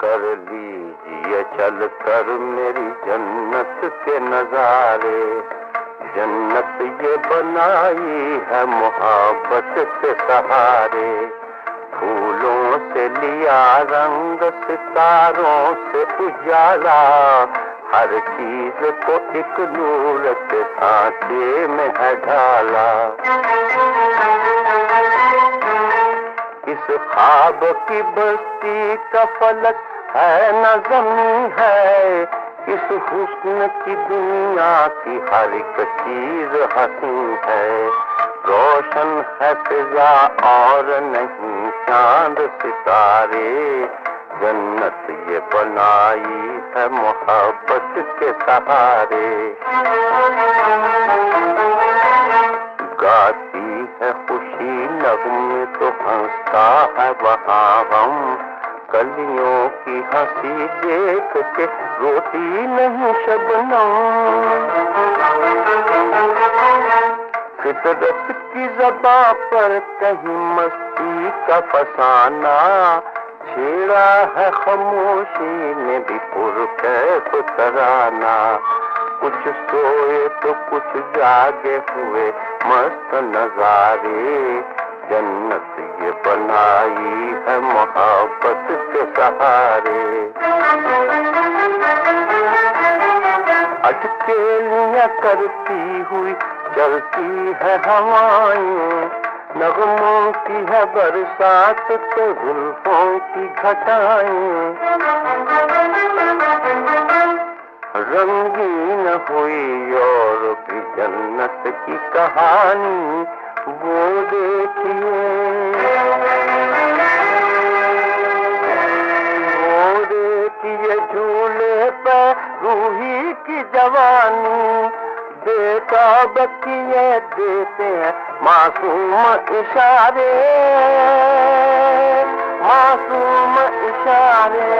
कर लीजिए चल कर मेरी जन्नत के नजारे। जन्नत ये बनाई है मोहब्बत के सहारे। फूलों से लिया रंग सितारों से उजाला। हर चीज को एक नूर के सांचे में है ढाला ख्वाब की बस्ती का फलक है, न जमी है। इस हुस्न की दुनिया की हर एक चीज़ हसी है। रोशन है फिजा और नहीं, चाँद सितारे। जन्नत ये बनाई है मोहब्बत के सहारे। तो हंसता है कलियों की हँसी देख के रोती नहीं शबनम। फितरत की जबा पर कहीं मस्ती का फसाना, छेड़ा है खामोशी में भी पुरकैफ तराना। कुछ सोए तो कुछ जागे हुए मस्त नजारे सहारे अटकेलियाँ करती हुई चलती है हवाएँ, नगमों की है बरसात तो जुल्फों की घटाएँ। रंगीन हुई और भी जन्नत की कहानी रूही की जवानी बेताब किए देते हैं मासूम इशारे मासूम इशारे